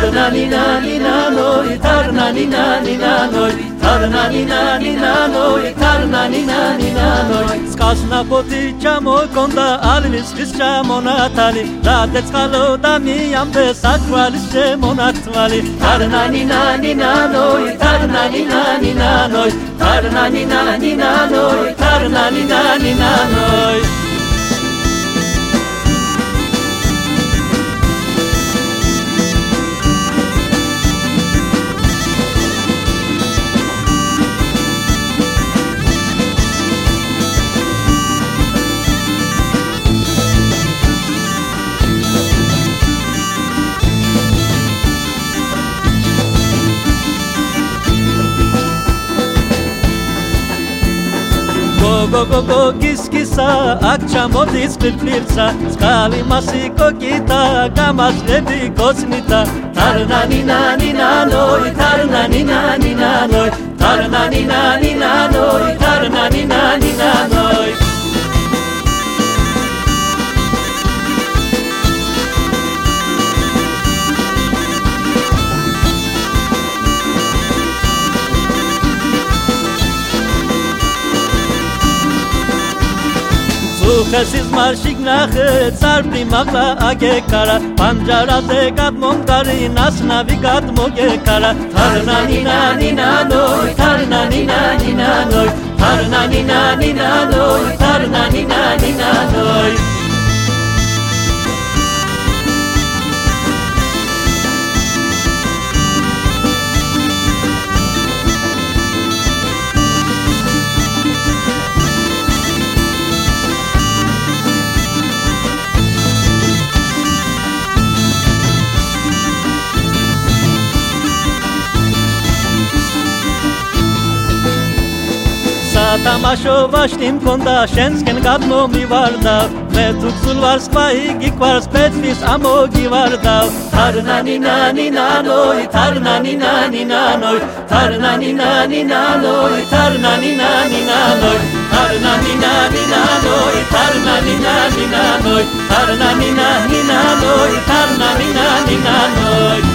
tarnani nani nanoi tarnani nani nanoi tarnani nani nanoi tarnani nani nanoi. Skasna poti ჩამოკონდა ალვის ხის ჩამონათალი და დეცხალო და მიამდე საკვალის შემონათვალი თარნანი ნანი ნანოი თარნანი ნანი ნანოი თარნანი ნანი ნანოი თარნანი ნანი κοκοκο κισκισα Ακτσαμ ότις κλιπλίρσα Σκάλι μας η κοκκίτα Κάμας βλέπει κοσνίτα Ταρνανινανινανόι Ταρνανινανινανόι Ταρνανινανινανόι Ուխեսիս մարշիկ նախը ծարպի մաղլա ագե կարա Պանջարած է կատ մոնկարի նասնավի կատ մոգ է կարա Թարնանինա նինա նոյ, թարնանինա նինա նոյ Թարնանինա նինա նոյ, թարնանինա նինա նոյ ვაშტი მქონდა შენსკენ გადმომივარდა მე თუ გულვარს ყაიგი ყარს პეცის ამოგივარდა თარნანი ნანი ნანოი თარნანი ნანი ნანოი თარნანი ნანი ნანოი თარნანი ნანი ნანოი თარნანი ნანი ნანოი თარნანი ნანი ნანოი თარნანი ნანი ნანოი თარნანი ნანი ნანოი